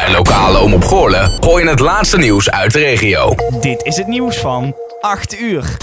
Bij lokale Omroep Goorlen gooi je het laatste nieuws uit de regio. Dit is het nieuws van 8 uur.